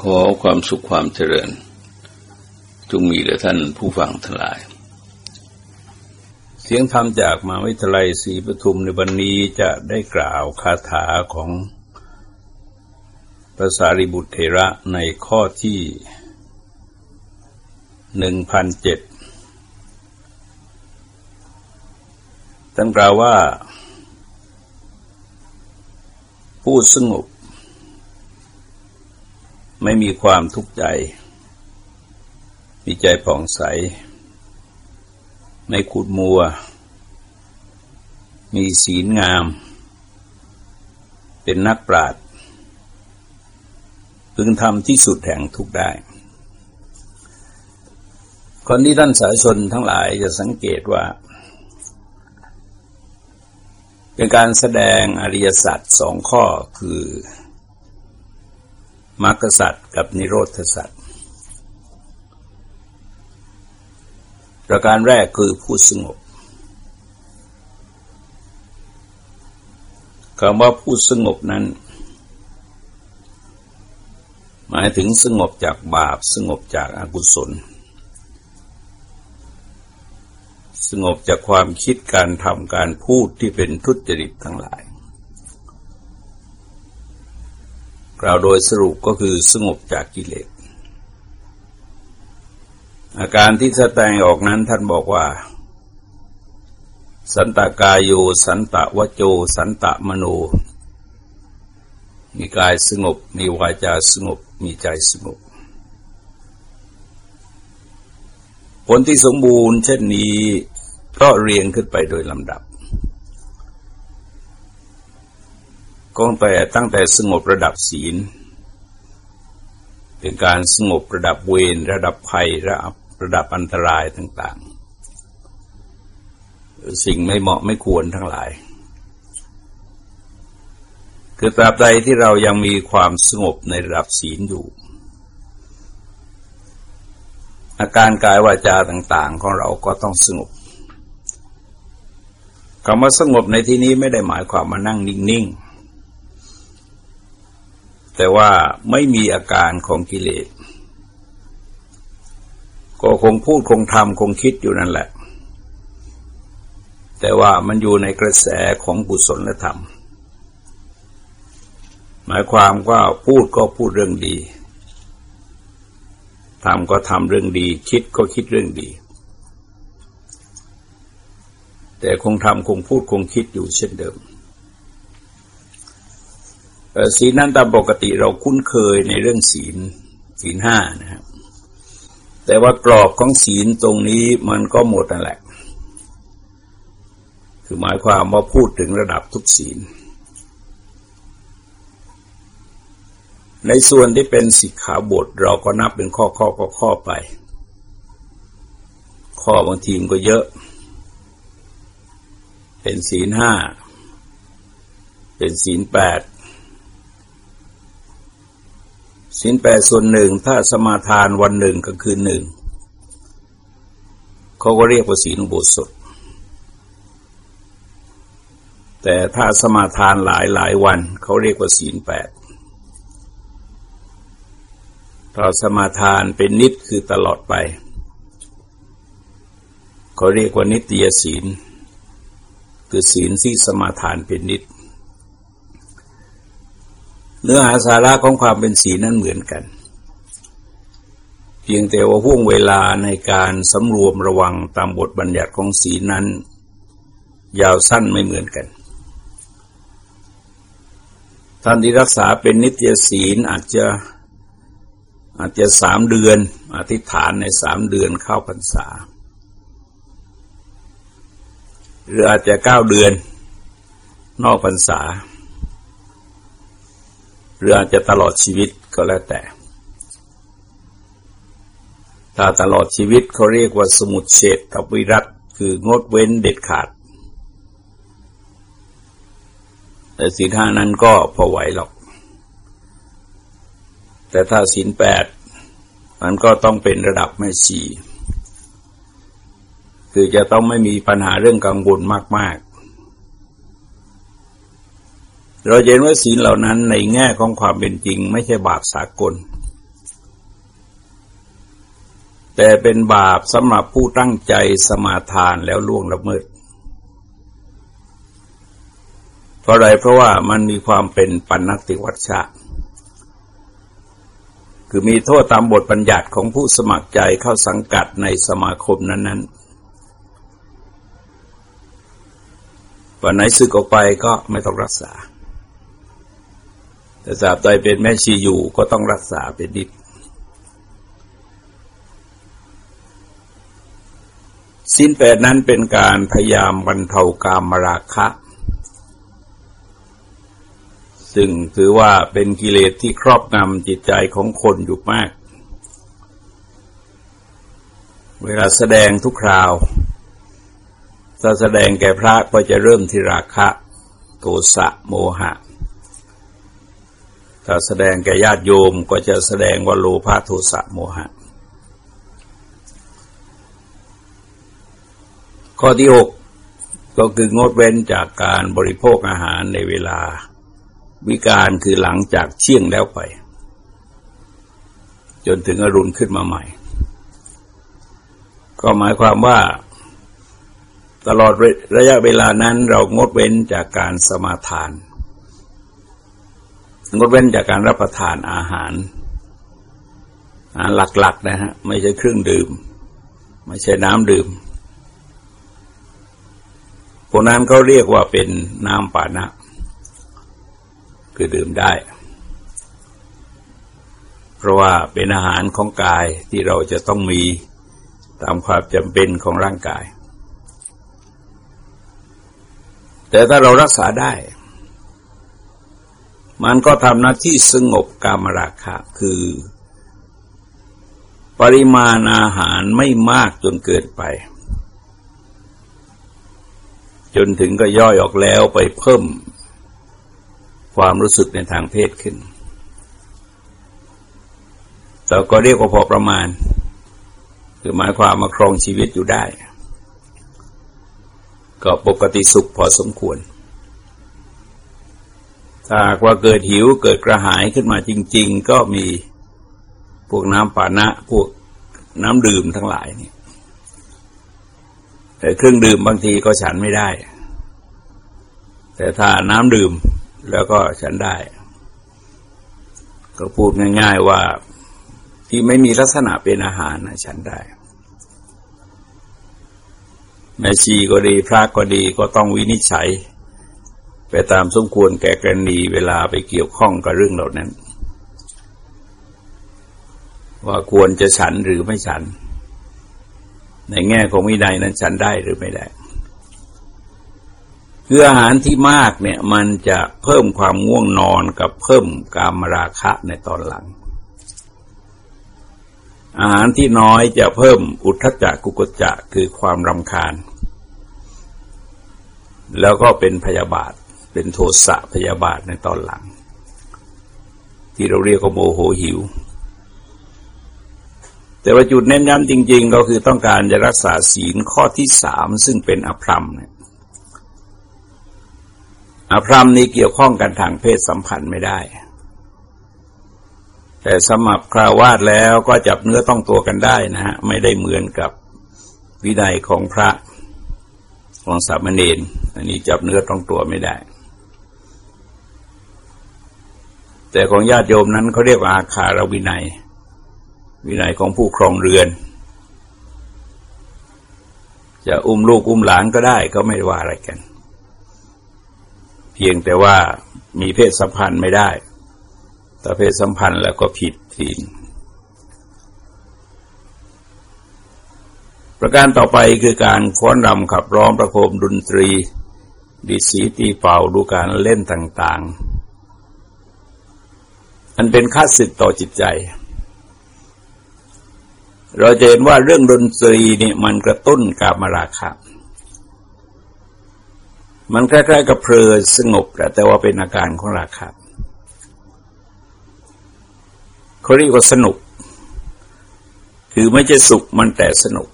ขอความสุขความเจริญ จงมีแด่ท่านผู้ฟังทั้งหลาย เสียงธรรมจากมาวิทยาลัยศรีปทุมในวันนี้จะได้กล่าวคาถาของภาษาริบุตรเทระในข้อที่หนึ่งพันเจ็ดตั้งกล่าวว่า ผู้สงบ ไม่มีความทุกข์ใจ มีใจผ่องใส ไม่ขุดมัว มีศีลงาม เป็นนักปราชญ์พึงทำที่สุดแห่งทุกได้คนที่ท่านสาชนทั้งหลายจะสังเกตว่า เป็นการแสดงอริยสัจสองข้อคือ มรรคสัตว์กับนิโรธสัตว์ประการแรกคือผู้สงบคำว่าผู้สงบนั้น หมายถึงสงบจากบาปสงบจากอากุศล สงบจากความคิดการทำการพูดที่เป็นทุจริตทั้งหลาย กล่าวโดยสรุปก็คือสงบจากกิเลส อาการที่แสดงออกนั้นท่านบอกว่า สันตากายโยสันตะวโจ สันตะมโน มีกายสงบ มีวาจาสงบ มีใจสงบ ผลที่สมบูรณ์เช่นนี้ก็เรียงขึ้นไปโดยลำดับ ก็แต่ตั้งแต่สงบระดับศีล เป็นการสงบระดับเวรระดับภัยระดับระดับอันตรายต่างๆ สิ่งไม่เหมาะไม่ควรทั้งหลาย คือตราบใดที่เรายังมีความสงบในระดับศีลอยู่ อาการกายวาจาต่าง ๆ ของเราก็ต้องสงบคำว่าสงบในที่นี้ไม่ได้หมายความมานั่งนิ่ง ๆ แต่ว่าไม่มีอาการของกิเลส ก็คงพูดคงทำคงคิดอยู่นั่นแหละ แต่ว่ามันอยู่ในกระแสของกุศลธรรม หมายความว่าพูดก็พูดเรื่องดีทำก็ทำเรื่องดี คิดก็คิดเรื่องดี แต่คงทำคงพูดคงคิดอยู่เช่นเดิม ศีลนั้นตามปกติเราคุ้นเคยในเรื่องศีลศีลห้านะครับแต่ว่ากรอบของศีลตรงนี้มันก็หมดนั่นแหละ คือหมายความว่าพูดถึงระดับทุกศีล ในส่วนที่เป็นสิกขาบท เราก็นับเป็นข้อข้อข้อข้อไป ข้อบางทีมก็เยอะ เป็นศีลห้า เป็นศีลแปด สินแปดส่วนหนึ่งถ้าสมาทานวันหนึ่งก็คือหนึ่งเขาก็เรียกว่าศีลบุสดแต่ถ้าสมาทานหลายหลายวันเขาเรียกว่าศีลแปดถ้าสมาทานเป็นนิดคือตลอดไป เขาเรียกว่านิตยศีล คือศีลที่สมาทานเป็นนิด เนื้อหาสาระของความเป็นศีลนั้นเหมือนกัน เพียงแต่ว่าห่วงเวลาในการสำรวมระวังตามบทบัญญัติของศีลนั้น ยาวสั้นไม่เหมือนกันท่านที่รักษาเป็นนิตยศีลอาจจะอาจจะสามเดือน อธิษฐานในสามเดือนเข้าพรรษา หรืออาจจะเก้าเดือน นอกพรรษา รืออาจจะตลอดชีวิตก็แล้วแต่ ถ้าตลอดชีวิตเขาเรียกว่าสมุดเฉดกับวิรัตคืองดเว้นเด็ดขาด แต่สีท่านั้นก็พอไหวหรอก แต่ถ้าศีลแปดมันก็ต้องเป็นระดับไม่ชีคือจะต้องไม่มีปัญหาเรื่องกังวลมาก เราเห็นว่าศีลเหล่านั้นในแง่ของความเป็นจริง ไม่ใช่บาปสากล แต่เป็นบาปสำหรับผู้ตั้งใจสมาทานแล้วล่วงละเมิด เพราะอะไรเพราะว่ามันมีความเป็นปัณติวัชชะ คือมีโทษตามบทบัญญัติของผู้สมัครใจเข้าสังกัดในสมาคมนั้น ๆวันไหนซึกออกไปก็ไม่ต้องรักษา แต่สาบใดเป็นแม่ชีอยู่ก็ต้องรักษาเป็นนิดสิ้นแปดนั้นเป็นการพยายามบรรเทากามราคะ ซึ่งถือว่าเป็นกิเลสที่ครอบงำจิตใจของคนอยู่มาก เวลาแสดงทุกคราวถ้าแสดงแก่พระก็จะเริ่มที่ราคะ โทสะโมหะ ถ้าแสดงแก่ญาติโยมก็จะแสดงว่าโลภะโทสะโมหะ ข้อที่หกก็คืองดเว้นจากการบริโภคอาหารในเวลา วิการคือหลังจากเชี่ยงแล้วไป จนถึงอรุณขึ้นมาใหม่ ก็หมายความว่า ตลอดระยะเวลานั้นเรางดเว้นจากการสมาทาน งดเว้นจากการรับประทานอาหารอาหารหลัก ๆ นะฮะ ไม่ใช่เครื่องดื่ม ไม่ใช่น้ำดื่มพวกนั้นเขาเรียกว่าเป็นน้ำปานะ คือดื่มได้ เพราะว่าเป็นอาหารของกายที่เราจะต้องมีตามความจำเป็นของร่างกาย แต่ถ้าเรารักษาได้ มันก็ทำหน้าที่สงบกามราคะคือ ปริมาณอาหารไม่มากจนเกินไป จนถึงก็ย่อยออกแล้วไปเพิ่ม ความรู้สึกในทางเพศขึ้น แต่ก็เรียกว่าพอประมาณ คือหมายความมาครองชีวิตอยู่ได้ ก็ปกติสุขพอสมควร ถ้าว่าเกิดหิวเกิดกระหายขึ้นมาจริง ๆ ก็มีพวกน้ำปานะพวกน้ำดื่มทั้งหลายนี่แต่เครื่องดื่มบางทีก็ฉันไม่ได้ แต่ถ้าน้ำดื่มแล้วก็ฉันได้ ก็พูดง่าย ๆว่าที่ไม่มีลักษณะเป็นอาหารนะฉันได้แม่ชีก็ดีพระก็ดีก็ต้องวินิจฉัย ไปตามสมควรแก่กรณีเวลาไปเกี่ยวข้องกับเรื่องเหล่านั้น ว่าควรจะฉันหรือไม่ฉัน ในแง่ของวินัยนั้นฉันได้หรือไม่ได้คืออาหารที่มากเนี่ยมันจะเพิ่มความง่วงนอนกับเพิ่มกามราคะในตอนหลัง อาหารที่น้อยจะเพิ่มอุทธจักกุกจักคือความรำคาญ แล้วก็เป็นพยาบาท เป็นโทสะพยาบาทในตอนหลัง ที่เราเรียกว่าโมโหหิว แต่ว่าจุดเน้นย้ำจริง ๆ ก็คือต้องการจะรักษาศีลข้อที่สามซึ่งเป็นอภรรมเนี่ยอภรรมนี้เกี่ยวข้องกันทางเพศสัมพันธ์ไม่ได้ แต่สมับคราวาดแล้วก็จับเนื้อต้องตัวกันได้นะฮะ ไม่ได้เหมือนกับวินัยของพระของสามเณรอันนี้จับเนื้อต้องตัวไม่ได้ แต่ของญาติโยมนั้นเขาเรียกว่าอาคารวินัย วินัยของผู้ครองเรือน จะอุ้มลูกอุ้มหลานก็ได้ก็ไม่ว่าอะไรกัน เพียงแต่ว่ามีเพศสัมพันธ์ไม่ได้ถ้าเพศสัมพันธ์แล้วก็ผิดศีลประการต่อไปคือการฟ้อนรำขับร้องประโคมดนตรี ดิสีตีเป่าดูการเล่นต่างๆ อันเป็นค่าศึกต่อจิตใจ เราจะเห็นว่าเรื่องดนตรีนี่มันกระตุ้นกามราคะมันคล้ายๆกับเพลิดสงบแต่ว่าเป็นอาการของราคะเขาเรียกว่าสนุก คือไม่ใช่สุขมันแต่สนุก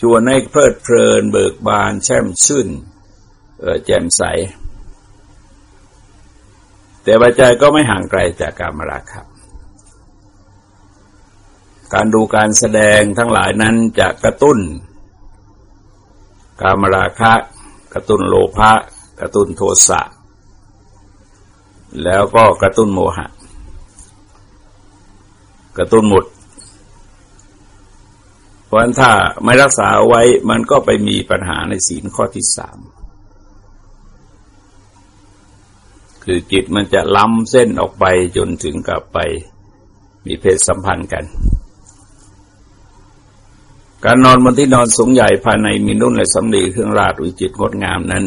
ชวนให้เพลิดเพลินเบิกบานแช่มชื่นแจ่มใส แต่ปัจจัยก็ไม่ห่างไกลจากการมราคะการดูการแสดงทั้งหลายนั้นจะกระตุ้น กามราคะ กระตุ้นโลภะกระตุ้นโทสะแล้วก็กระตุ้นโมหะ กระตุ้นหมดเพราะฉะนั้นถ้าไม่รักษาไว้มันก็ไปมีปัญหาในศีลข้อที่สาม คือจิตมันจะล้ำเส้นออกไปจนถึงกับไปมีเพศสัมพันธ์กัน การนอนบนที่นอนสูงใหญ่ภายในมีนุ่นและสำลีเครื่องราชอุจิตงดงามนั้น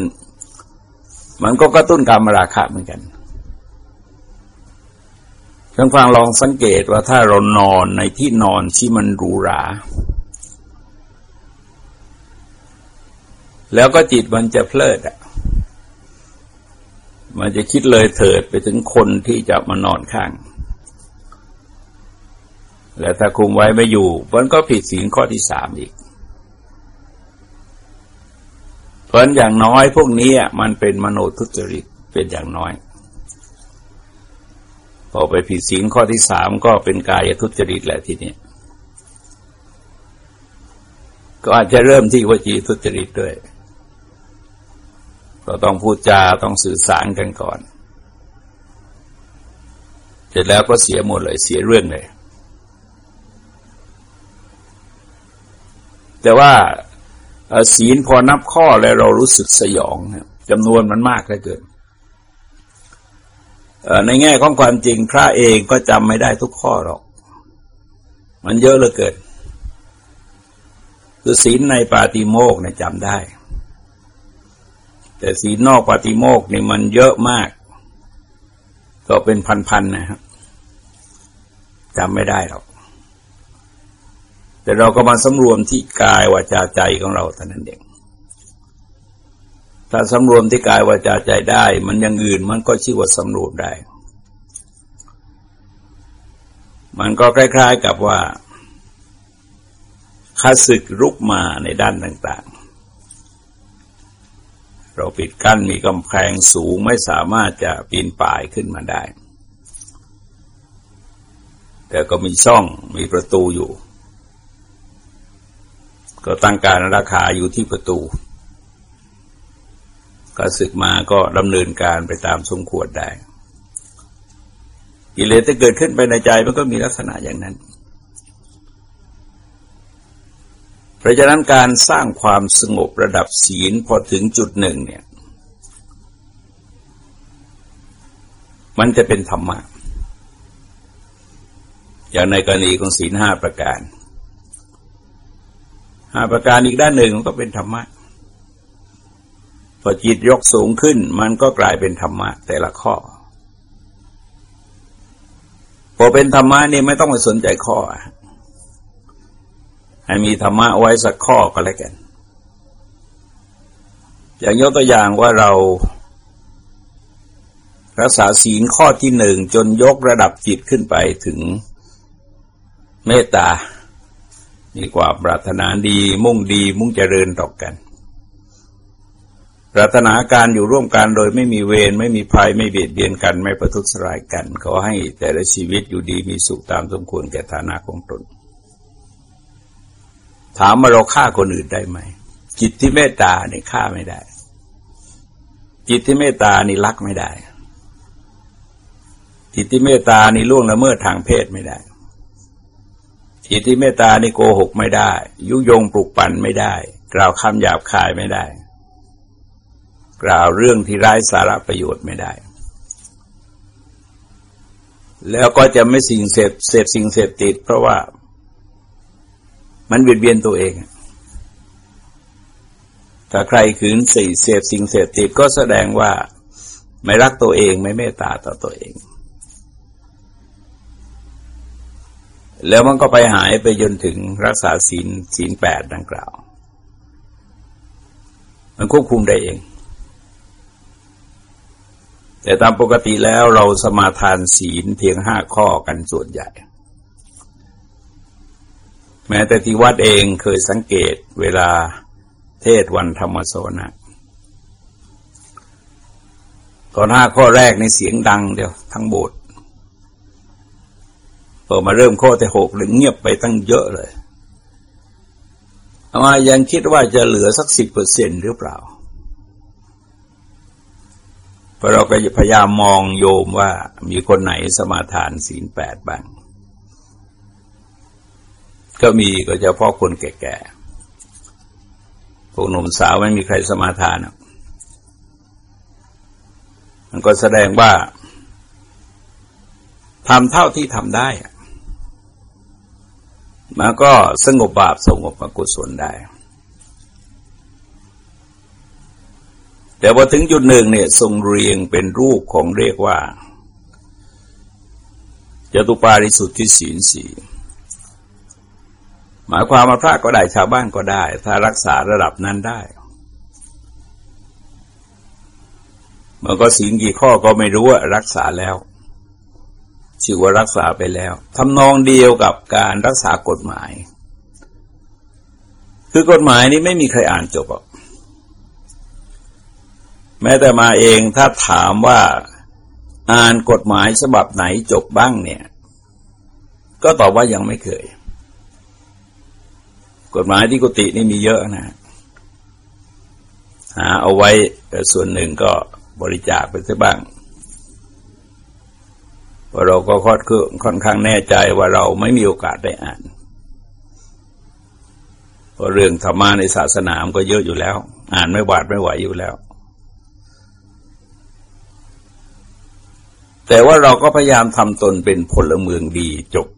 มันก็กระตุ้นการมราคะเหมือนกันท่านฟังลองสังเกตว่าถ้าเรานอนในที่นอนที่มันหรูหรา แล้วก็จิตมันจะเพลิดอะ มันจะคิดเลยเถิดไปถึงคนที่จะมานอนข้าง และถ้าคุมไว้ไม่อยู่มันก็ผิดศีลข้อที่สามอีก เพราะอย่างน้อยพวกนี้มันเป็นมโนทุจริตเป็นอย่างน้อย พอไปผิดศีลข้อที่สามก็เป็นกายทุจริตแหละทีนี้ก็อาจจะเริ่มที่วจีทุจริตด้วย ก็ต้องพูดจาต้องสื่อสารกันก่อน เสร็จแล้วก็เสียหมดเลยเสียเรื่องเลย แต่ว่าศีลพอนับข้อแล้วเรารู้สึกสยองจำนวนมันมากเหลือเกินในแง่ของความจริงพระเองก็จำไม่ได้ทุกข้อหรอก มันเยอะเหลือเกินคือศีลในปาติโมกเนี่ยจำได้ แต่ศีลนอกปาติโมกนี่มันเยอะมาก ก็เป็นพันๆนะครับจำไม่ได้หรอก แต่เราก็มาสำรวมที่กายวาจาใจของเราเท่านั้นเองถ้าสำรวมที่กายวาจาใจได้ มันยังอื่นมันก็ชื่อว่าสำรวมได้ มันก็คล้าย ๆกับว่าข้าศึกรุกมาในด้านต่างๆ เราปิดกั้นมีกำแพงสูงไม่สามารถจะปีนป่ายขึ้นมาได้ แต่ก็มีช่องมีประตูอยู่ ก็ตั้งการราคาอยู่ที่ประตูก็ศึกมาก็ดำเนินการไปตามสมควรได้กิเลสที่เกิดขึ้นไปในใจมันก็มีลักษณะอย่างนั้น เพราะฉะนั้นการสร้างความสงบระดับศีลพอถึงจุดหนึ่งเนี่ย มันจะเป็นธรรมะ อย่างในกรณีของศีลห้าประการห้าประการอีกด้านหนึ่งมันก็เป็นธรรมะ พอจิตยกสูงขึ้น มันก็กลายเป็นธรรมะ แต่ละข้อพอเป็นธรรมะนี่ไม่ต้องไปสนใจข้อ ให้มีธรรมะไว้สักข้อก็แล้วกัน อย่างยกตัวอย่างว่าเรา รักษาศีลข้อที่หนึ่งจนยกระดับจิตขึ้นไปถึงเมตตา มีความปรารถนาดี มุ่งดี มุ่งเจริญต่อกัน ปรารถนาการอยู่ร่วมกันโดยไม่มีเวรไม่มีภัยไม่เบียดเบียนกัน ไม่ประทุษร้ายกัน ขอให้แต่ละชีวิตอยู่ดีมีสุขตามสมควรแก่ฐานะของตน ถามมาเราฆ่าคนอื่นได้ไหม จิตที่เมตตาเนี่ยฆ่าไม่ได้ จิตที่เมตตานี่รักไม่ได้ จิตที่เมตตานี่ล่วงละเมิดทางเพศไม่ได้ จิตที่เมตตานี่โกหกไม่ได้ ยุยงปลุกปั่นไม่ได้ กล่าวคำหยาบคายไม่ได้ กล่าวเรื่องที่ไร้สาระประโยชน์ไม่ได้แล้วก็จะไม่สิ่งเสพเสพสิ่งเสพติด เพราะว่า มันเบียดเบียนตัวเอง ถ้าใครขืนส่เสพสิ่งเสพติดก็แสดงว่าไม่รักตัวเองไม่เมตตาต่อตัวเอง แล้วมันก็ไปหายไปจนถึงรักษาศีลศีลแปดดังกล่าว มันควบคุมได้เอง แต่ตามปกติแล้วเราสมาทานศีลเพียงห้าข้อกันส่วนใหญ่ แม้แต่ที่วัดเองเคยสังเกตเวลาเทศวันธรรมโสนะตอนห้าข้อแรกในเสียงดังเดียวทั้งโบสถ์พอมาเริ่มข้อที่หกเลยเงียบไปตั้งเยอะเลยอามายังคิดว่าจะเหลือสักสิบเปอร์เซ็นหรือเปล่าเพราะเราก็พยายามมองโยมว่ามีคนไหนสมาทานศีลแปดบ้าง ก็มีก็จะพ่อคนแก่ๆ พวกหนุ่มสาวไม่มีใครสมาทาน มันก็แสดงว่าทำเท่าที่ทำได้ มันก็สงบบาปสงบกุศลได้ แต่พอถึงจุดหนึ่งเนี่ยทรงเรียงเป็นรูปของเรียกว่าจตุปาริสุทธิศีลสี่ หมายความมาพระก็ได้ชาวบ้านก็ได้ ถ้ารักษาระดับนั้นได้มันก็ศีลกี่ข้อก็ไม่รู้ว่ารักษาแล้ว ชื่อว่ารักษาไปแล้วทำนองเดียวกับการรักษากฎหมาย คือกฎหมายนี้ไม่มีใครอ่านจบหรอกแม้แต่มาเองถ้าถามว่าอ่านกฎหมายฉบับไหนจบบ้างเนี่ย ก็ตอบว่ายังไม่เคย กฎหมายที่กุฏินี่มีเยอะนะหาเอาไว้ส่วนหนึ่งก็บริจาคไปซะบ้างเพราก็ค่อนค่อนข้างแน่ใจว่าเราไม่มีโอกาสได้อ่านเพราะเรื่องธรรมะในศาสนามก็เยอะอยู่แล้ว อ่านไม่หวาดไม่ไหวอยู่แล้ว แต่ว่าเราก็พยายามทำตนเป็นพลเมืองดีจบ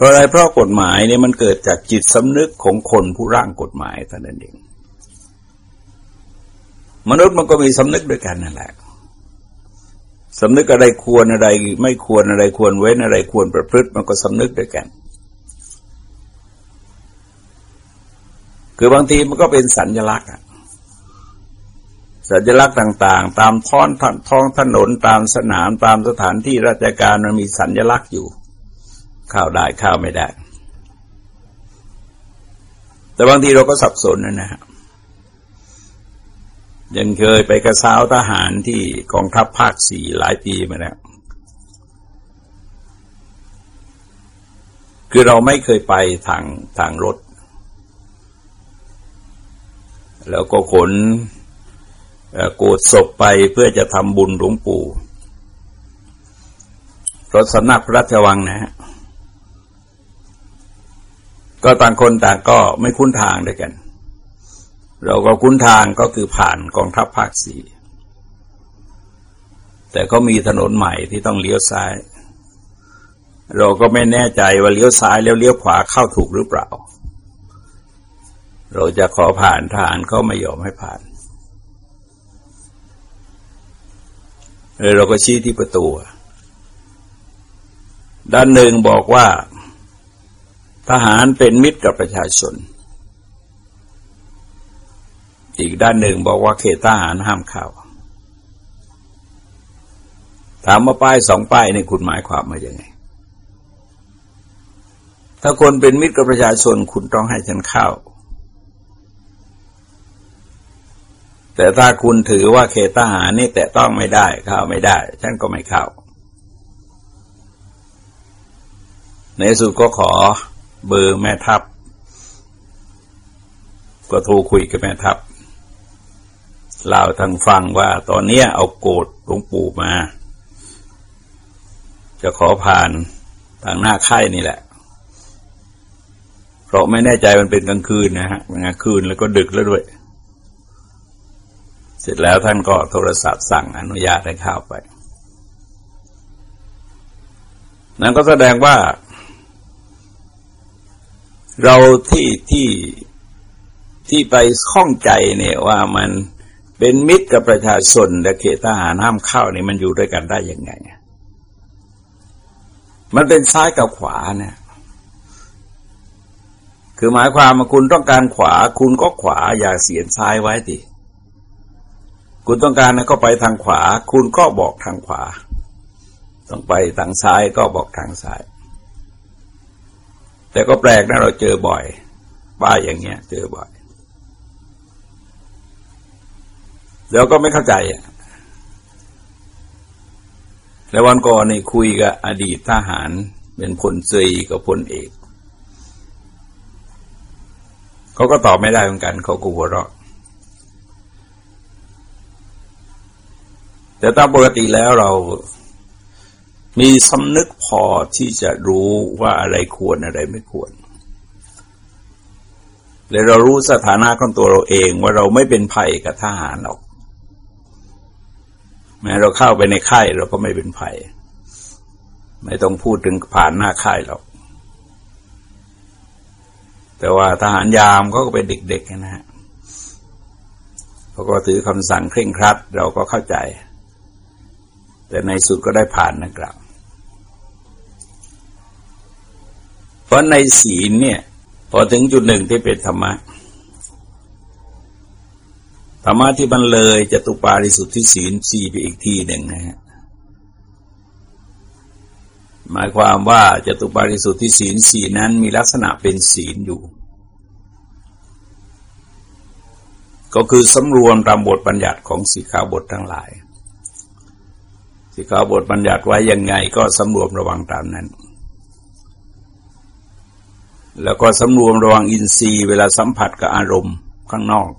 เพราะอะไรเพราะกฎหมายเนี่ยมันเกิดจากจิตสำนึกของคนผู้ร่างกฎหมายท่านั้นเองมนุษย์มันก็มีสำนึกด้วยกันนั่นแหละสำนึกอะไรควรอะไร ไม่ควรอะไรควรเว้นอะไรควรประพฤติมันก็สำนึกด้วยกัน คือบางทีมันก็เป็นสัญญลักษณ์สัญลักษณ์ต่าง ๆ ตามท้อนท้องถนนตามสนามตามสถานที่ราชการมันมีสัญญลักษณ์อยู่ ข้าวได้ข้าวไม่ได้ แต่บางทีเราก็สับสนนะนะยังเคยไปกระซ้าวทหารที่กองทัพภาคสี่หลายปีมาแล้วคือเราไม่เคยไปทางทางรถ แล้วก็ขนโกดศพไปเพื่อจะทำบุญหลวงปู่รถสำนักพระราชวังนะฮะ ก็ต่างคนต่างก็ไม่คุ้นทางด้วยกัน เราก็คุ้นทางก็คือผ่านกองทัพภาคสี่แต่ก็มีถนนใหม่ที่ต้องเลี้ยวซ้าย เราก็ไม่แน่ใจว่าเลี้ยวซ้ายแล้วเลี้ยวขวาเข้าถูกหรือเปล่า เราจะขอผ่านทหารเขาไม่ยอมให้ผ่านเลยเราก็ชี้ที่ประตู ด้านหนึ่งบอกว่า ทหารเป็นมิตรกับประชาชน อีกด้านหนึ่งบอกว่าเขตทหารห้ามเข้าถามมาป้ายสองป้ายในคุณหมายความมาอย่างไง ถ้าคนเป็นมิตรกับประชาชนคุณต้องให้ฉันเข้า แต่ถ้าคุณถือว่าเขตทหารนี่แต่ต้องไม่ได้เข้าไม่ได้ ฉันก็ไม่เข้า ในสุดก็ขอ เบอร์แม่ทัพ ก็โทรคุยกับแม่ทัพเล่าทางฟังว่าตอนนี้เอาโกดหลวงปู่มา จะขอผ่านทางหน้าค่ายนี่แหละ เพราะไม่แน่ใจมันเป็นกลางคืนนะฮะกลางคืนแล้วก็ดึกแล้วด้วย เสร็จแล้วท่านก็โทรศัพท์สั่งอนุญาตให้เข้าไป นั่นก็แสดงว่า เราที่ที่ที่ไปข้องใจเนี่ยว่ามันเป็นมิตรกับประชาชนและเขตทหารห้ามเข้านี่มันอยู่ด้วยกันได้ยังไง มันเป็นซ้ายกับขวาเนี่ยคือหมายความว่าคุณต้องการขวา คุณก็ขวาอย่าเสียนซ้ายไว้ดิคุณต้องการนะก็ไปทางขวา คุณก็บอกทางขวา ต้องไปทางซ้ายก็บอกทางซ้าย แต่ก็แปลกนะเราเจอบ่อยป้ายอย่างเงี้ย เจอบ่อยเราก็ไม่เข้าใจแล้ววันก่อนในคุยกับอดีตทหาร เป็นพลเีกับพลเอกเขาก็ตอบไม่ได้เหมือนกัน เขาก็หัวเราะแต่ตามปกติแล้วเรา มีสำนึกพอที่จะรู้ว่าอะไรควรอะไรไม่ควรเลยเรารู้สถานะของตัวเราเองว่าเราไม่เป็นภัยกับทหารหรอก แม้เราเข้าไปในค่ายเราก็ไม่เป็นภัย ไม่ต้องพูดถึงผ่านหน้าค่ายหรอก แต่ว่าทหารยามเขาก็เป็นเด็กๆนะฮะเขาก็ถือคำสั่งเคร่งครัด เราก็เข้าใจ แต่ในสุดก็ได้ผ่านนะครับ เพราะในศีลเนี่ย พอถึงจุดหนึ่งที่เป็นธรรมะ ธรรมะที่มันเลยจะตุปาริสุทธิศีลสี่ไปอีกทีหนึ่งนะฮะหมายความว่าจะตุปาริสุทธิศีลสี่นั้นมีลักษณะเป็นศีลอยู่ ก็คือสำรวมตามบทบัญญัติของสีขาบททั้งหลาย สีขาบทบัญญัติไว้ยังไงก็สำรวมระวังตามนั้น แล้วก็สำรวมระวังอินทรีย์เวลาสัมผัสกับอารมณ์ข้างนอก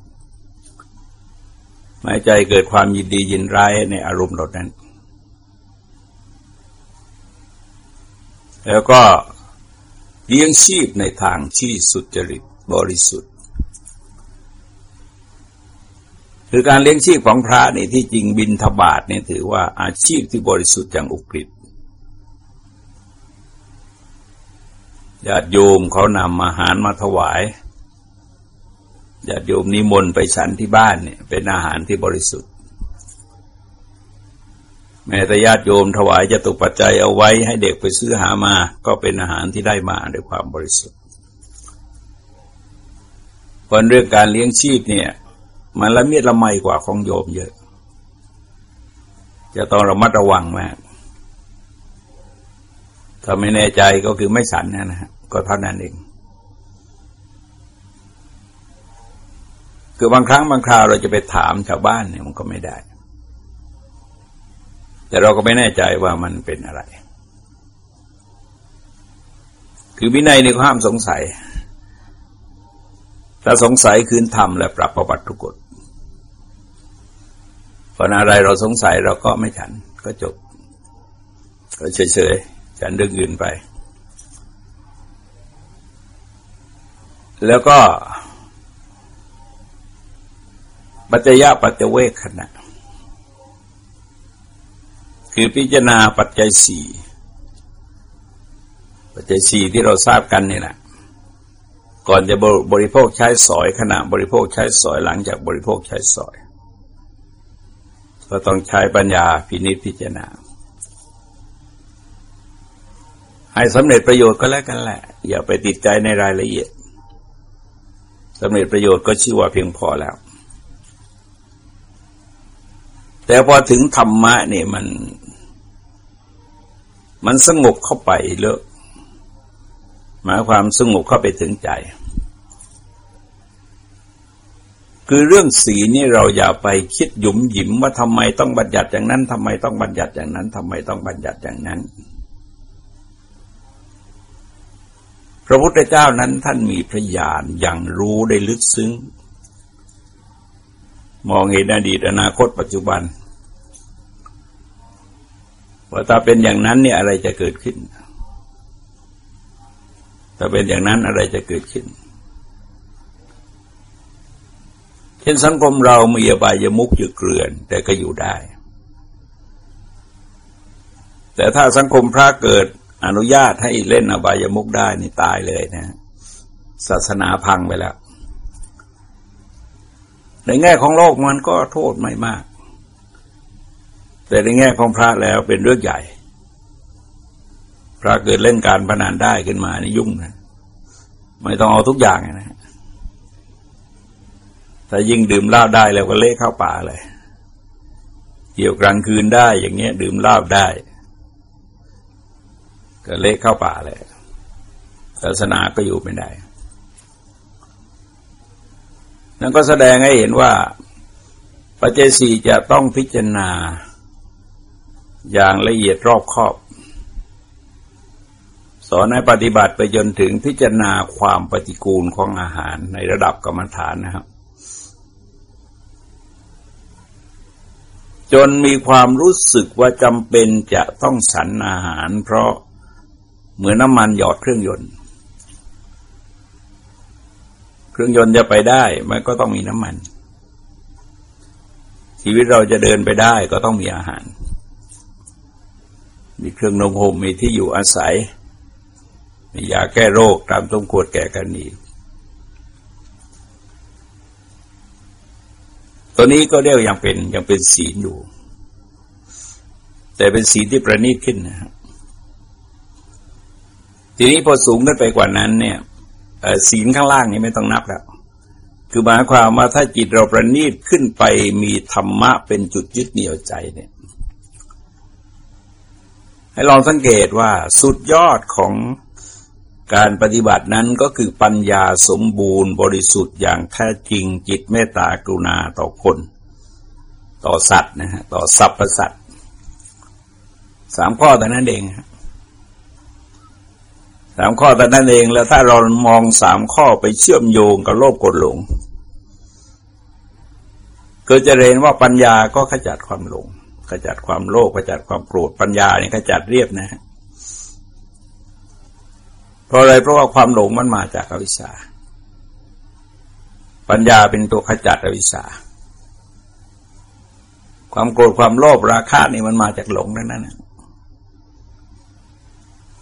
ไม่ใจเกิดความยินดียินร้ายในอารมณ์เหล่านั้น แล้วก็เลี้ยงชีพในทางที่สุจริตบริสุทธิ คือการเลี้ยงชีพของพระนี่ที่จริงบินทบาทเนี่ยถือว่าอาชีพที่บริสุทธิ์อย่างอุกฤษญาติโยมเขานำอาหารมาถวายญาติโยมนิมนต์ไปฉันที่บ้านเนี่ยเป็นอาหารที่บริสุทธิ์ แม้แต่ญาติโยมถวายจะตุปัจจัยเอาไว้ให้เด็กไปซื้อหามา ก็เป็นอาหารที่ได้มาด้วยความบริสุทธิ์เพราะเรื่องการเลี้ยงชีพเนี่ย มันละเมียดละไมกว่าของโยมเยอะ จะต้องระมัดระวังมาก ถ้าไม่แน่ใจก็คือไม่สันนะฮะก็เท่านั้นเอง คือบางครั้งบางคราวเราจะไปถามชาวบ้านเนี่ยมันก็ไม่ได้ แต่เราก็ไม่แน่ใจว่ามันเป็นอะไร คือวินัยนี่ก็ห้ามสงสัย ถ้าสงสัยคืนทำและปรับประวัติทุกกฎเพราะอะไรเราสงสัยเราก็ไม่ฉันก็จบ ก็เฉยฉันเรื่องอื่นไป แล้วก็ปัจจยะปัจจเวกขณะ คือพิจารณาปัจจัยสี่ปัจจัยสี่ที่เราทราบกันนี่แหละ ก่อนจะบริโภคใช้สอยขณะบริโภคใช้สอยหลังจากบริโภคใช้สอย ก็ต้องใช้ปัญญาพินิจพิจารณา ให้สำเร็จประโยชน์ก็แล้วกันแหละ อย่าไปติดใจในรายละเอียดสำเร็จประโยชน์ก็ชื่อว่าเพียงพอแล้ว แต่พอถึงธรรมะเนี่ยมัน มันสงบเข้าไปเลอะ หมายความสงบเข้าไปถึงใจ คือเรื่องสีนี่เราอย่าไปคิดหยุมหยิมว่าทำไมต้องบัญญัติอย่างนั้นทำไมต้องบัญญัติอย่างนั้นทำไมต้องบัญญัติอย่างนั้น พระพุทธเจ้านั้นท่านมีพระญาณอย่างรู้ได้ลึกซึ้ง มองเห็นอดีตอนาคตปัจจุบันว่าถ้าเป็นอย่างนั้นเนี่ยอะไรจะเกิดขึ้น ถ้าเป็นอย่างนั้นอะไรจะเกิดขึ้น เช่นสังคมเรามีอบายมุกอยู่เกลื่อน แต่ก็อยู่ได้ แต่ถ้าสังคมพระเกิดอนุญาตให้เล่นอบายมุกได้นี่ตายเลยนะ ศาสนาพังไปแล้ว ในแง่ของโลกมันก็โทษไม่มาก แต่ในแง่ของพระแล้วเป็นเรื่องใหญ่ พระเกิดเล่นการพนันได้ขึ้นมานี่ยุ่งนะไม่ต้องเอาทุกอย่างนะถ้ายิ่งดื่มเหล้าได้แล้วก็เละเข้าป่าเลยเกี่ยวกลางคืนได้อย่างเงี้ย ดื่มเหล้าได้ ก็เละเข้าป่าเลยศาสนาก็อยู่ไม่ได้ นั่นก็แสดงให้เห็นว่าปัจเจศีจะต้องพิจารณาอย่างละเอียดรอบคอบ สอนให้ปฏิบัติไปจนถึงพิจารณาความปฏิกูลของอาหารในระดับกรรมฐานนะครับ จนมีความรู้สึกว่าจำเป็นจะต้องสันอาหาร เพราะเหมือนน้ำมันหยอดเครื่องยนต์ เครื่องยนต์จะไปได้มันก็ต้องมีน้ำมัน ชีวิตเราจะเดินไปได้ก็ต้องมีอาหาร มีเครื่องนมห่มมีที่อยู่อาศัย มียาแก้โรคตามต้มขวดแก่กันนีตัวนี้ก็เรียกยังเป็นยังเป็นศีลอยู่ แต่เป็นศีลที่ประณีตขึ้นนะครับทีนี้พอสูงขึ้นไปกว่านั้นเนี่ยศีลข้างล่างนี่ไม่ต้องนับแล้วคือหมายความว่าถ้าจิตเราประณีตขึ้นไปมีธรรมะเป็นจุดยึดเหนี่ยวใจเนี่ย ให้ลองสังเกตว่าสุดยอดของ การปฏิบัตินั้นก็คือปัญญาสมบูรณ์บริสุทธิ์อย่างแท้จริงจิตเมตตากรุณาต่อคน ต่อสัตว์นะฮะต่อสรรพสัตว์สามข้อแต่นั้นเองสามข้อแต่นั้นเองแล้วถ้าเรามองสามข้อไปเชื่อมโยงกับโลภกดหลงก็จะเรียนว่าปัญญาก็ขจัดความหลงขจัดความโลภขจัดความโกรธปัญญาเนี่ยขจัดเรียบนะฮะ เพราะอะไรเพราะว่าความหลงมันมาจากอวิชชา ปัญญาเป็นตัวขจัดอวิชชา ความโกรธความโลภราคะนี่มันมาจากหลงนั่นนั่น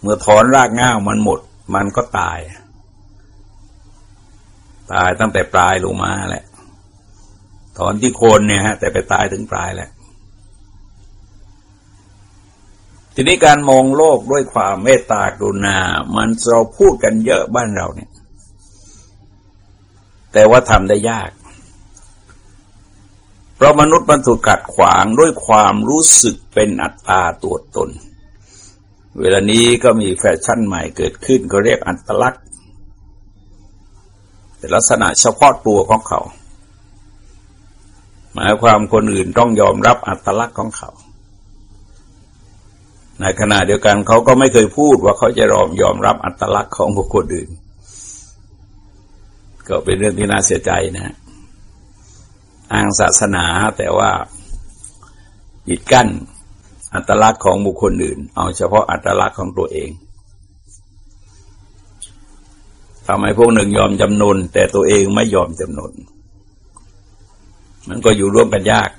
เมื่อถอนรากง่ามันหมด มันก็ตาย ตายตั้งแต่ปลายลงมาแหละ ถอนที่โคนเนี่ยฮะ แต่ไปตายถึงปลายแหละ ทีนี้การมองโลกด้วยความเมตตากรุณา มันเราพูดกันเยอะบ้านเราเนี่ย แต่ว่าทำได้ยาก เพราะมนุษย์มันถูกกัดขวางด้วยความรู้สึกเป็นอัตตาตัวตน เวลานี้ก็มีแฟชั่นใหม่เกิดขึ้นก็เรียกอัตลักษณ์แต่ลักษณะเฉพาะตัวของเขา หมายความคนอื่นต้องยอมรับอัตลักษณ์ของเขา ในขณะเดียวกันเขาก็ไม่เคยพูดว่าเขาจะยอมยอมรับอัตลักษณ์ของบุคคลอื่น ก็เป็นเรื่องที่น่าเสียใจนะอ้างศาสนาแต่ว่าปิดกั้นอัตลักษณ์ของบุคคลอื่น เอาเฉพาะอัตลักษณ์ของตัวเองทำให้พวกหนึ่งยอมจำนนแต่ตัวเองไม่ยอมจำนนมันก็อยู่ร่วมกันยาก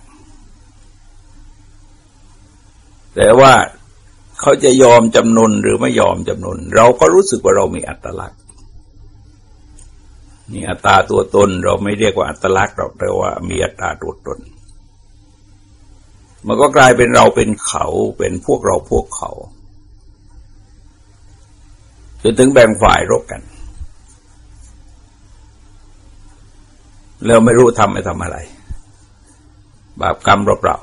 แต่ว่า เขาจะยอมจำนนหรือไม่ยอมจำนน เราก็รู้สึกว่าเรามีอัตลักษณ์มีอัตตาตัวตนเราไม่เรียกว่าอัตลักษณ์เราเรียกว่ามีอัตตาตัวตน มันก็กลายเป็นเราเป็นเขาเป็นพวกเราพวกเขาจนถึงแบ่งฝ่ายรบกัน แล้วไม่รู้ทำไปทำอะไร บาปกรรมรบเรา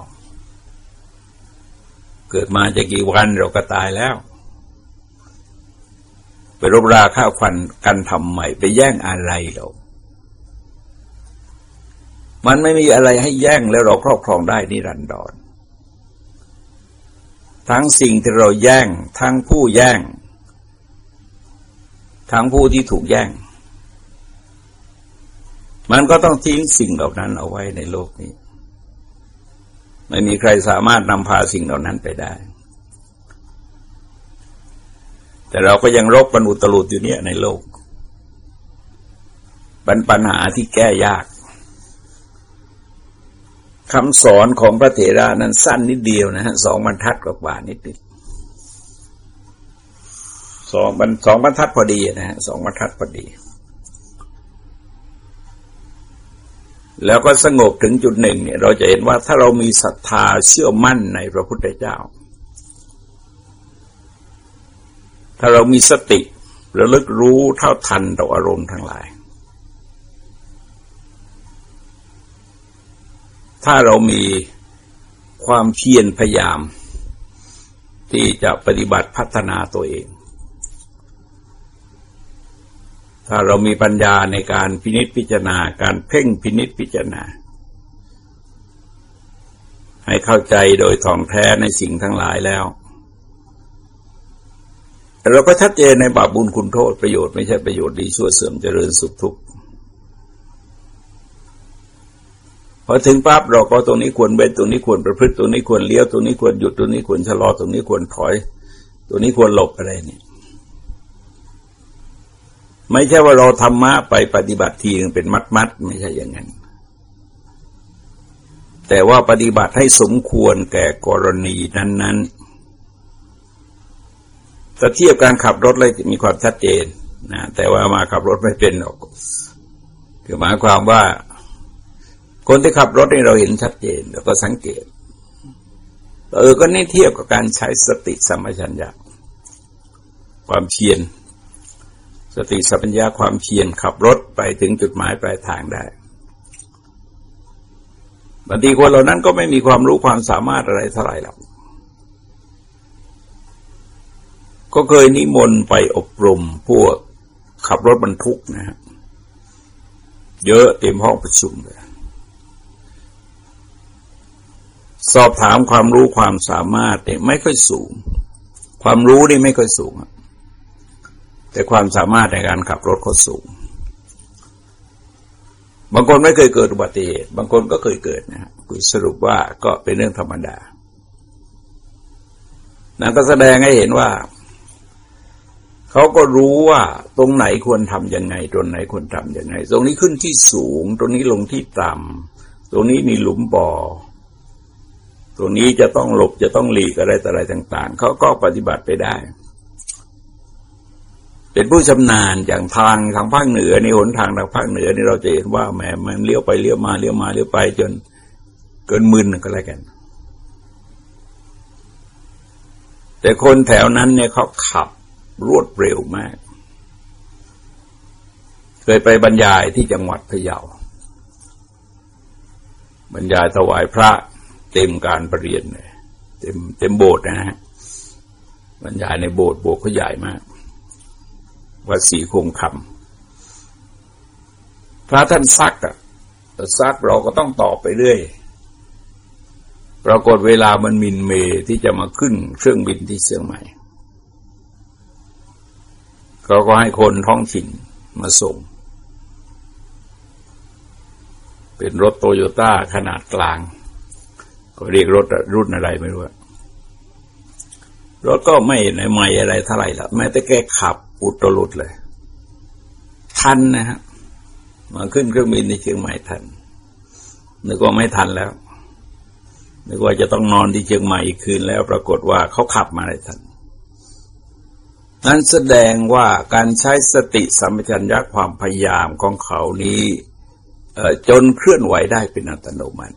เกิดมาจะกี่วันเราก็ตายแล้ว ไปรบราข้าวควันกันทำใหม่ไปแย่งอะไรเรา มันไม่มีอะไรให้แย่งแล้วเราครอบครองได้นิรันดรทั้งสิ่งที่เราแย่ง ทั้งผู้แย่ง ทั้งผู้ที่ถูกแย่ง มันก็ต้องทิ้งสิ่งเหล่านั้นเอาไว้ในโลกนี้ ไม่มีใครสามารถนำพาสิ่งเหล่านั้นไปได้ แต่เราก็ยังรบกันอุตลุดอยู่เนี่ยในโลกเป็นปัญหาที่แก้ยากคำสอนของพระเถระนั้นสั้นนิดเดียวนะฮะสองบรรทัดกว่านิดนิดสองบรรสองบรรทัดพอดีนะฮะสองบรรทัดพอดี แล้วก็สงบถึงจุดหนึ่งเนี่ยเราจะเห็นว่าถ้าเรามีศรัทธาเชื่อมั่นในพระพุทธเจ้า ถ้าเรามีสติระลึกรู้เท่าทันต่ออารมณ์ทั้งหลาย ถ้าเรามีความเพียรพยายาม ที่จะปฏิบัติพัฒนาตัวเอง ถ้าเรามีปัญญาในการพินิษพิจารณา การเพ่งพินิษพิจารณา ให้เข้าใจโดยท่องแท้ในสิ่งทั้งหลายแล้วเราก็ชัดเจนในบาปบุญคุณโทษประโยชน์ไม่ใช่ประโยชน์ดีชั่วเสื่อมเจริญสุขทุกข์พอถึงปั๊บเราก็ตรงนี้ควรเบนตรงนี้ควรประพฤติตรงนี้ควรเลี้ยวตรงนี้ควรหยุดตรงนี้ควรชะลอตรงนี้ควรถอยตัวนี้ควรหลบอะไรเนี่ย ไม่ใช่ว่าเราธรรมะไปปฏิบัติทีนึงเป็นมัดมัดไม่ใช่อย่างนั้น แต่ว่าปฏิบัติให้สมควรแก่กรณีนั้นๆถ้าเทียบการขับรถเลยมีความชัดเจนนะแต่ว่ามาขับรถไม่เป็นหรอกคือหมายความว่า คนที่ขับรถนี่เราเห็นชัดเจนแล้วก็สังเกตเออก็นี่เทียบกับการใช้สติสัมปชัญญะความเพียร สติสัมปชัญญะความเพียรขับรถไปถึงจุดหมายปลายทางได้บางทีคนเหล่านั้นก็ไม่มีความรู้ความสามารถอะไรเท่าไหร่หรอกก็เคยนิมนต์ไปอบรมพวกขับรถบรรทุกนะฮะเยอะเต็มห้องประชุมเลยสอบถามความรู้ความสามารถเนี่ยไม่ค่อยสูง ความรู้นี่ไม่ค่อยสูง แต่ความสามารถในการขับรถเขาสูง บางคนไม่เคยเกิดอุบัติเหตุ บางคนก็เคยเกิดนะคุยสรุปว่าก็เป็นเรื่องธรรมดา นั่นก็แสดงให้เห็นว่า เขาก็รู้ว่าตรงไหนควรทำยังไง ตรงไหนควรทำยังไง ตรงนี้ขึ้นที่สูง ตรงนี้ลงที่ต่ำตรงนี้มีหลุมบ่อตรงนี้จะต้องหลบจะต้องหลีกอะไรต่ออะไรต่าง ๆ เขาก็ปฏิบัติไปได้ เป็นผู้ชำนาญอย่างทางทางภาคเหนือนี่หนทางทางภาคเหนือนี่เราจะเห็นว่าแหมมันเลี้ยวไปเลี้ยวมาเลี้ยวมาเลี้ยวไป จนเกินมึนก็แล้วกัน แต่คนแถวนั้นเนี่ยเขาขับรวดเร็วมาก เคยไปบรรยายที่จังหวัดพะเยาบรรยายถวายพระเต็มการประเรียนเลยเต็มเต็มโบสถ์นะฮะบรรยายในโบสถ์โบสถ์เขาใหญ่มาก วัดสีคงคำพระท่านซักอะซักเราก็ต้องตอบไปเรื่อยปรากฏเวลามันมินเมที่จะมาขึ้นเครื่องบินที่เชียงใหม่เขาก็ให้คนท้องถิ่นมาส่ง เป็นรถโตโยต้าขนาดกลาง ก็เรียกรถรุ่นอะไรไม่รู้รถก็ไม่ในใหม่อะไรเท่าไหร่ละแม้แต่แกขับ อุตรุดเลย ทันนะฮะมาขึ้นเครื่องบินในเชียงใหม่ทันนึกว่าไม่ทันแล้วนึกว่าจะต้องนอนที่เชียงใหม่อีกคืนแล้วปรากฏว่าเขาขับมาได้ทัน นั้นแสดงว่าการใช้สติสัมปชัญญะความพยายามของเขานี้จนเคลื่อนไหวได้เป็นอัตโนมัติ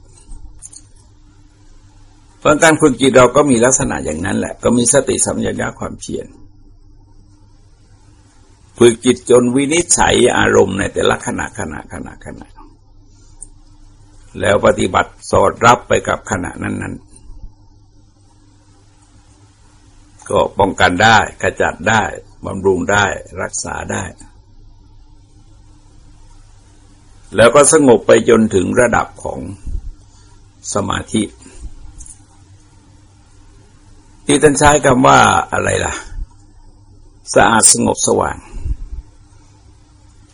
เพราะการฝึกจิตเราก็มีลักษณะอย่างนั้นแหละ ก็มีสติสัมปชัญญะความเพียร ฝึกจิตจนวินิจฉัยอารมณ์ในแต่ละขณะขณะขณะขณะ แล้วปฏิบัติสอดรับไปกับขณะนั้น ๆ ก็ป้องกันได้ขจัดได้บำรุงได้รักษาได้ แล้วก็สงบไปจนถึงระดับของสมาธิ ที่ท่านใช้คำว่าอะไรล่ะ สะอาดสงบสว่าง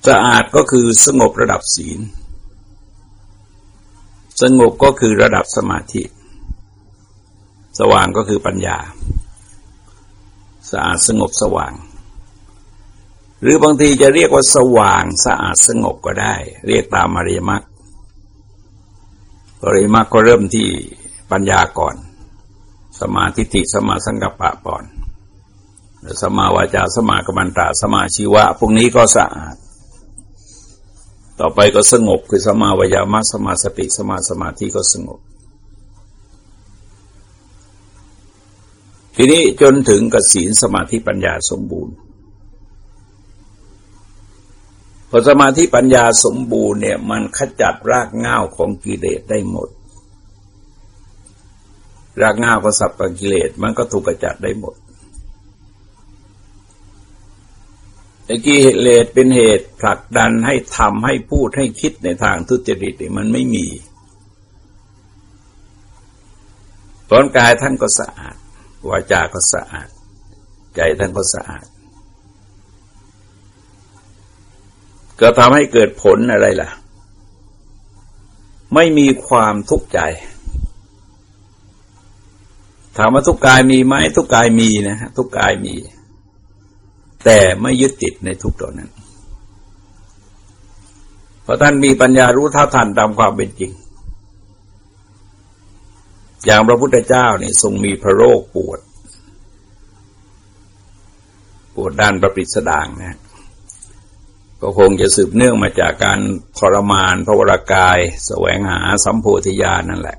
สะอาดก็คือสงบระดับศีล สงบก็คือระดับสมาธิ สว่างก็คือปัญญา สะอาดสงบสว่าง หรือบางทีจะเรียกว่าสว่างสะอาดสงบก็ได้ เรียกตามอริยมรรคอริยมรรคก็เริ่มที่ปัญญาก่อน สมาธิิสมาสังกัปปะก่อนสมาวาจาสมากรรมันตาสมาชีวะ พวกนี้ก็สะอาด ต่อไปก็สงบคือสมาวยามะสมาสติสมาสมาธิก็สงบ ทีนี้จนถึงกสินสมาธิปัญญาสมบูรณ์พอสมาธิปัญญาสมบูรณ์เนี่ยมันขจัดรากง่าของกิเลสได้หมด รากง่าก็สับปกิเลสมันก็ถูกกระจัดได้หมด ไอ้กิเลสเป็นเหตุผลักดันให้ทำให้พูดให้คิดในทางทุจริตมันไม่มีร่างกายท่านก็สะอาด วาจาก็สะอาด ใจท่านก็สะอาด ก็ทำให้เกิดผลอะไรล่ะ ไม่มีความทุกข์ใจ ถามว่าทุกกายมีไหมทุกกายมีนะฮะทุกกายมี แต่ไม่ยึดติดในทุกตัวนั้น เพราะท่านมีปัญญารู้เท่าทันตามความเป็นจริง อย่างพระพุทธเจ้าเนี่ยทรงมีพระโรคปวด ปวดด้านประปิสดางนะก็คงจะสืบเนื่องมาจากการทรมานพระวรากายแสวงหาสัมโพธิญาณนั่นแหละ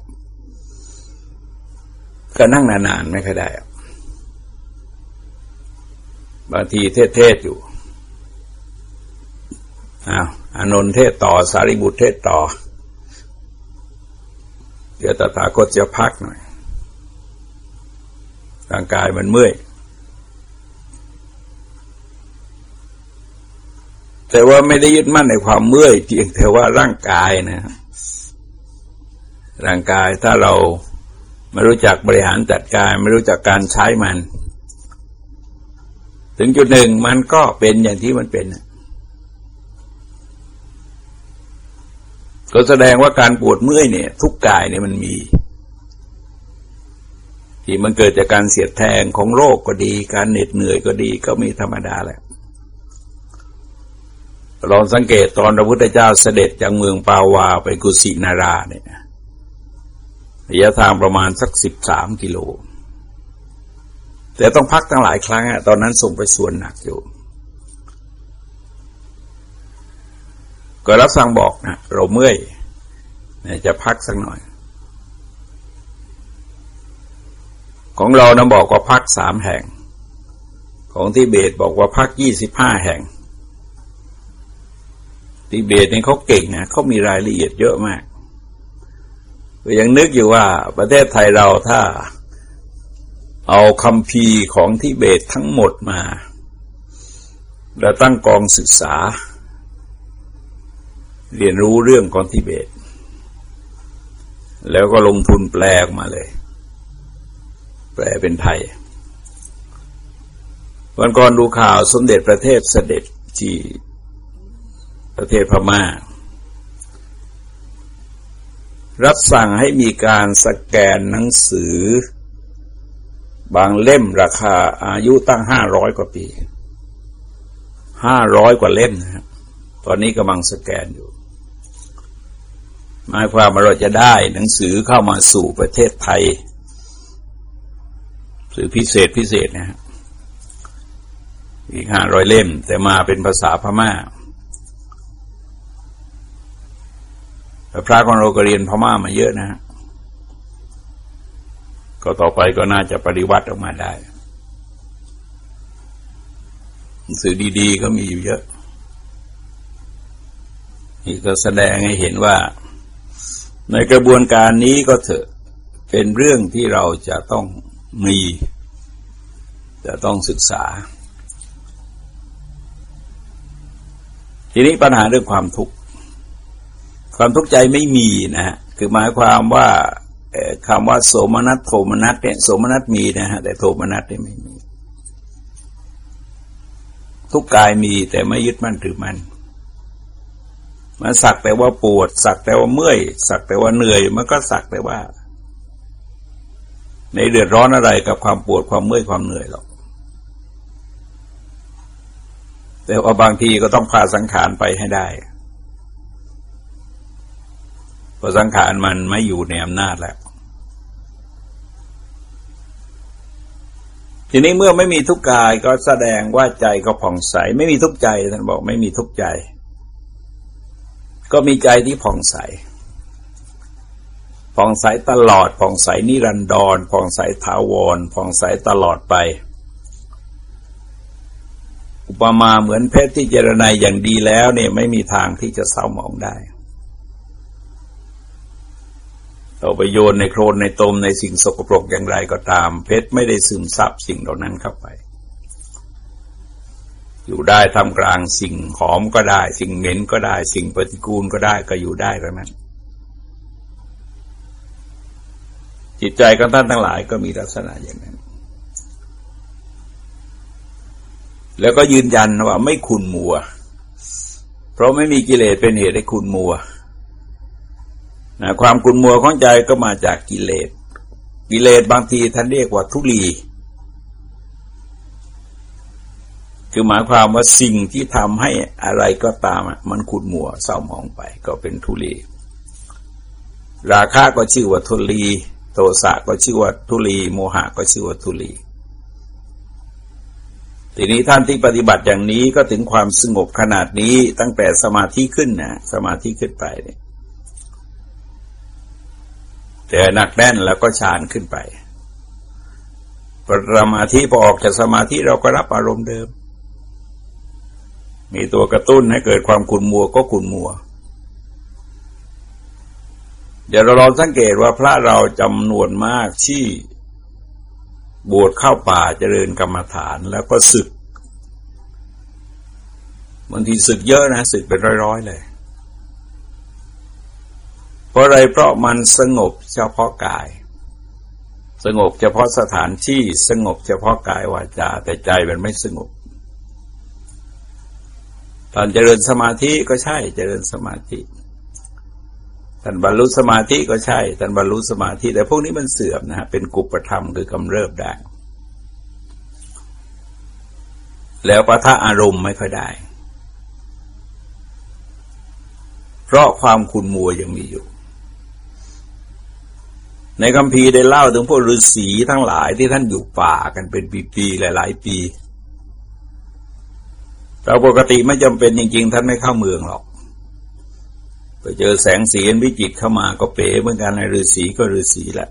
ก็นั่งนานๆไม่ค่อยได้ บางทีเทศๆอยู่อ้าวอนนท์เทศต่อ สารีบุตรเทศต่อ เดี๋ยวตถาคตจะพักหน่อย ร่างกายมันเมื่อย แต่ว่าไม่ได้ยึดมั่นในความเมื่อยเพียงแต่ว่าร่างกายนะ ร่างกายถ้าเราไม่รู้จักบริหารจัดการ ไม่รู้จักการใช้มัน ถึงจุดหนึ่งมันก็เป็นอย่างที่มันเป็นก็แสดงว่าการปวดเมื่อยเนี่ย ทุกกายเนี่ยมันมี ที่มันเกิดจากการเสียดแทงของโรคก็ดี การเหน็ดเหนื่อยก็ดีก็มีธรรมดาแหละลองสังเกตตอนพระพุทธเจ้าเสด็จจากเมืองปาวาไปกุสินาราเนี่ยระยะทางประมาณสักสิบสามกิโล แต่ต้องพักตั้งหลายครั้งอะตอนนั้นส่งไปส่วนหนักอยู่ ก็รับสั่งบอกนะเราเมื่อยจะพักสักหน่อย ของเรานะบอกว่าพักสามแห่ง ของที่เบตบอกว่าพักยี่สิบห้าแห่งที่เบตเนี่ยเขาเก่งนะเขามีรายละเอียดเยอะมากก็ยังนึกอยู่ว่าประเทศไทยเราถ้า เอาคำพีของที่เบตทั้งหมดมา แล้วตั้งกองศึกษา เรียนรู้เรื่องของทิเบต แล้วก็ลงทุนแปลออกมาเลย แปลเป็นไทย วันก่อนดูข่าวสมเด็จประเทศเสด็จที่ประเทศพมา่า รับสั่งให้มีการสแกนหนังสือ บางเล่มราคาอายุตั้งห้าร้อยกว่าปี ห้าร้อยกว่าเล่มนะครับ ตอนนี้กำลังสแกนอยู่ หมายความว่าเราจะได้หนังสือเข้ามาสู่ประเทศไทยสื่อพิเศษพิเศษนะฮะอีกห้าร้อยเล่ม แต่มาเป็นภาษาพมา่าพระของเราก็เรียนพม่ามาเยอะนะฮะ ก็ต่อไปก็น่าจะปฏิวัติออกมาได้หนังสือดีๆ ก็มีอยู่เยอะนี่ก็แสดงให้เห็นว่า ในกระบวนการนี้ก็เถอะเป็นเรื่องที่เราจะต้องมี จะต้องศึกษา ทีนี้ปัญหาเรื่องความทุกข์ ความทุกข์ใจไม่มีนะฮะคือหมายความว่า คำว่าโสมนัสโทมนัสเนี่ยโสมนัสมีนะฮะแต่โทมนัสเนี่ยไม่มี ทุกกายมีแต่ไม่ยึดมั่นถือมันมันสักแต่ว่าปวด สักแต่ว่าเมื่อย สักแต่ว่าเหนื่อย มันก็สักแต่ว่า ในเดือดร้อนอะไรกับความปวดความเมื่อยความเหนื่อยหรอกแต่ว่าบางทีก็ต้องพาสังขารไปให้ได้ เพราะสังขารมันไม่อยู่ในอำนาจแล้ว ทีนี้เมื่อไม่มีทุกกายก็แสดงว่าใจก็ผ่องใส ไม่มีทุกใจท่านบอกไม่มีทุกใจ ก็มีใจที่ผ่องใสผ่องใสตลอดผ่องใสนิรันดรผ่องใสถาวรผ่องใสตลอดไป อุปมาเหมือนเพชรที่เจรนายอย่างดีแล้วเนี่ยไม่มีทางที่จะเศร้าหมองได้ เราไปโยนในโครนในตมในสิ่งสกปรกอย่างไรก็ตาม เพชรไม่ได้ซึมซับสิ่งเหล่านั้นเข้าไป อยู่ได้ทำกลางสิ่งหอมก็ได้ สิ่งเหม็นก็ได้ สิ่งปฏิกูลก็ได้ก็อยู่ได้ทั้งนั้นจิตใจของท่านทั้งหลายก็มีลักษณะอย่างนั้น แล้วก็ยืนยันว่าไม่ขุนมัว เพราะไม่มีกิเลสเป็นเหตุให้ขุนมัว นะความขุนมัวของใจก็มาจากกิเลส กิเลสบางทีท่านเรียกว่าทุลี คือหมายความว่าสิ่งที่ทำให้อะไรก็ตามมันขุดมัวเศร้าหมองไป ก็เป็นทุลี ราคะก็ชื่อว่าทุลี โทสะก็ชื่อว่าทุลี โมหะก็ชื่อว่าทุลีทีนี้ท่านที่ปฏิบัติอย่างนี้ก็ถึงความสงบขนาดนี้ตั้งแต่สมาธิขึ้นนะสมาธิขึ้นไปเนี่ย แต่หนักแน่นแล้วก็ฌานขึ้นไปสมาธิพอออกจากสมาธิเราก็รับอารมณ์เดิม มีตัวกระตุ้นให้เกิดความขุ่นมัวก็ขุ่นมัว เดี๋ยวเราลองสังเกตว่าพระเราจำนวนมากที่บวชเข้าป่าเจริญกรรมฐานแล้วก็ศึกบางทีศึกเยอะนะศึกเป็นร้อยๆเลย เพราะอะไรเพราะมันสงบเฉพาะกาย สงบเฉพาะสถานที่สงบเฉพาะกายวาจาแต่ใจมันไม่สงบตอนเจริญสมาธิก็ใช่เจริญสมาธิท่านบรรลุสมาธิก็ใช่ท่านบรรลุสมาธิ แต่พวกนี้มันเสื่อมนะฮะเป็นกุปธรรมคือกำเริบได้ แล้วปะทะอารมณ์ไม่ค่อยได้ เพราะความขุนมัวยังมีอยู่ ในคำพีได้เล่าถึงพวกฤาษีทั้งหลายที่ท่านอยู่ป่ากันเป็นปีๆหลายๆปีเราปกติไม่จำเป็นจริง ๆ ท่านไม่เข้าเมืองหรอกไปเจอแสงสีนวิจิตเข้ามาก็เป๋เหมือนกันในฤาษีก็ฤาษีแหละ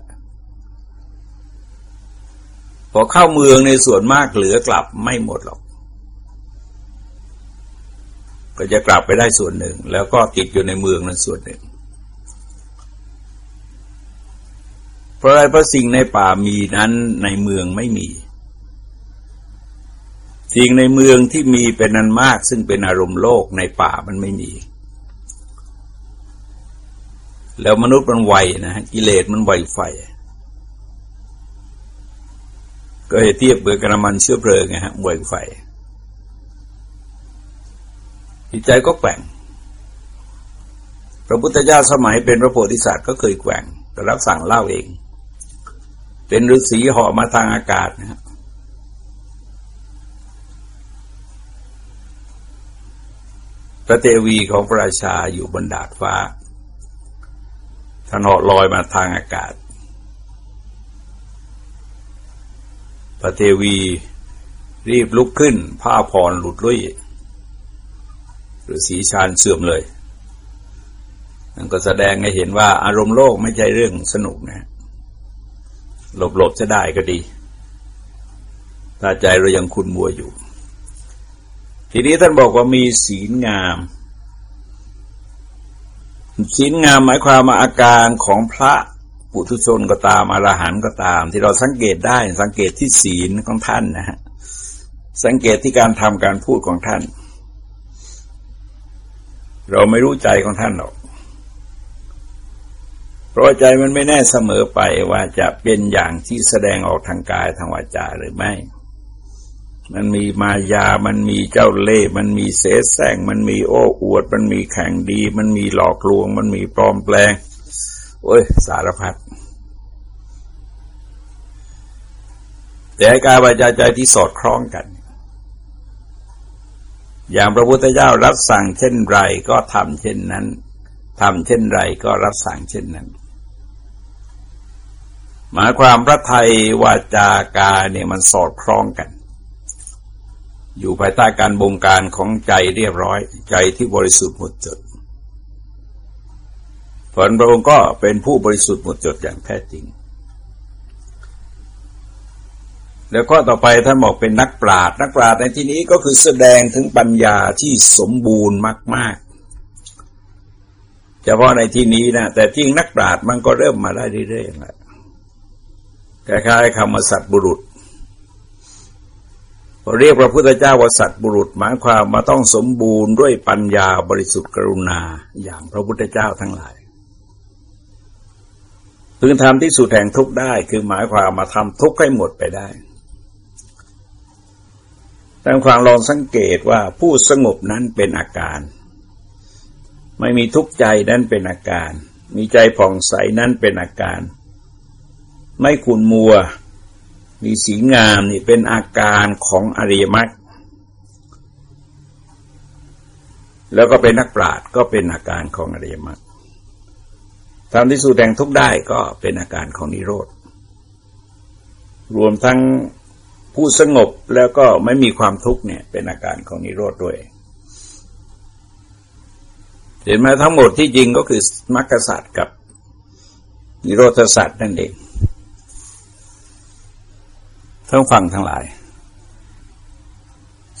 พอเข้าเมืองในส่วนมากเหลือกลับไม่หมดหรอก ก็จะกลับไปได้ส่วนหนึ่ง แล้วก็ติดอยู่ในเมืองนั้นส่วนหนึ่ง เพราะอะไรเพราะสิ่งในป่ามีนั้นในเมืองไม่มี สิ่งในเมืองที่มีเป็นนันมาก ซึ่งเป็นอารมณ์โลกในป่ามันไม่มี แล้วมนุษย์มันไวนะกิเลสมันไวไฟ ก็ให้เทียบเบือกระมันเชื้อเพลิงไงฮะไวไฟจิตใจก็แกว่ง พระพุทธเจ้าสมัยเป็นพระโพธิสัตว์ก็เคยแกว่งแต่รับสั่งเล่าเอง เป็นฤาษีเหาะมาทางอากาศนะครับพระเทวีของพระราชาอยู่บนดาดฟ้าท่านเหาะลอยมาทางอากาศ พระเทวีรีบลุกขึ้น ผ้าผ่อนหลุดลุ่ยหรือสีชานเสื่อมเลยนั่นก็แสดงให้เห็นว่าอารมณ์โลกไม่ใช่เรื่องสนุกนะ หลบๆจะได้ก็ดีถ้าใจเรายังคุณมัวอยู่ ทีนี้ท่านบอกว่ามีศีลงาม ศีลงามหมายความว่าอาการของพระปุถุชนก็ตามอรหันต์ก็ตาม ที่เราสังเกตได้สังเกตที่ศีลของท่านนะฮะสังเกตที่การทำการพูดของท่าน เราไม่รู้ใจของท่านหรอก ราะใจมันไม่แน่เสมอไปว่าจะเป็นอย่างที่แสดงออกทางกายทางวาจาหรือไม่ มันมีมายา มันมีเจ้าเล่ห์มันมีเสแสร้ง มันมีโอ้อวด มันมีแข่งดี มันมีหลอกลวง มันมีปลอมแปลง โอ้ย สารพัด แต่กายวาจาใจที่สอดคล้องกัน อย่างพระพุทธเจ้ารับสั่งเช่นไรก็ทำเช่นนั้นทำเช่นไรก็รับสั่งเช่นนั้น หมายความพระไทยวาจากาเนี่ยมันสอดคล้องกัน อยู่ภายใต้การบงการของใจเรียบร้อย ใจที่บริสุทธิ์หมดจดผลพระองค์ก็เป็นผู้บริสุทธิ์หมดจดอย่างแท้จริง แล้วก็ต่อไปท่านบอกเป็นนักปราชญ์นักปราชญ์ในที่นี้ก็คือแสดงถึงปัญญาที่สมบูรณ์มาก ๆ เฉพาะในที่นี้นะแต่จริงนักปราชญ์มันก็เริ่มมาได้เรื่อยๆแหละ คล้ายๆคำว่าสัตบุรุษเรียกพระพุทธเจ้าว่าสัตบุรุษ หมายความมาต้องสมบูรณ์ด้วยปัญญาบริสุทธิ์กรุณาอย่างพระพุทธเจ้าทั้งหลายพึงทำที่สุดแห่งทุกได้คือหมายความมาทำทุกข์ให้หมดไปได้ตามความลองสังเกตว่าผู้สงบนั้นเป็นอาการ ไม่มีทุกข์ใจนั้นเป็นอาการ มีใจผ่องใสนั้นเป็นอาการ ไม่ขุนมัว มีสีงามนี่เป็นอาการของอริยมรรคแล้วก็เป็นนักปราชญ์ก็เป็นอาการของอริยมรรคทำที่สุดแห่งทุกได้ก็เป็นอาการของนิโรธ รวมทั้งผู้สงบแล้วก็ไม่มีความทุกข์เนี่ยเป็นอาการของนิโรธด้วย เห็นไหมทั้งหมดที่จริงก็คือมรรคสัตว์กับนิโรธสัตว์นั่นเอง ทั้งฟังทั้งหลาย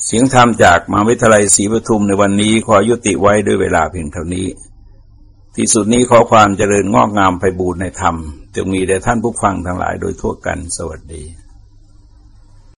เสียงธรรมจากมหาวิทยาลัยศรีปทุมในวันนี้ขอยุติไว้ด้วยเวลาเพียงเท่านี้ ที่สุดนี้ขอความเจริญงอกงามไปบูรณนธรรม จงมีแด่ท่านผู้ฟังทั้งหลายโดยทั่วกันสวัสดี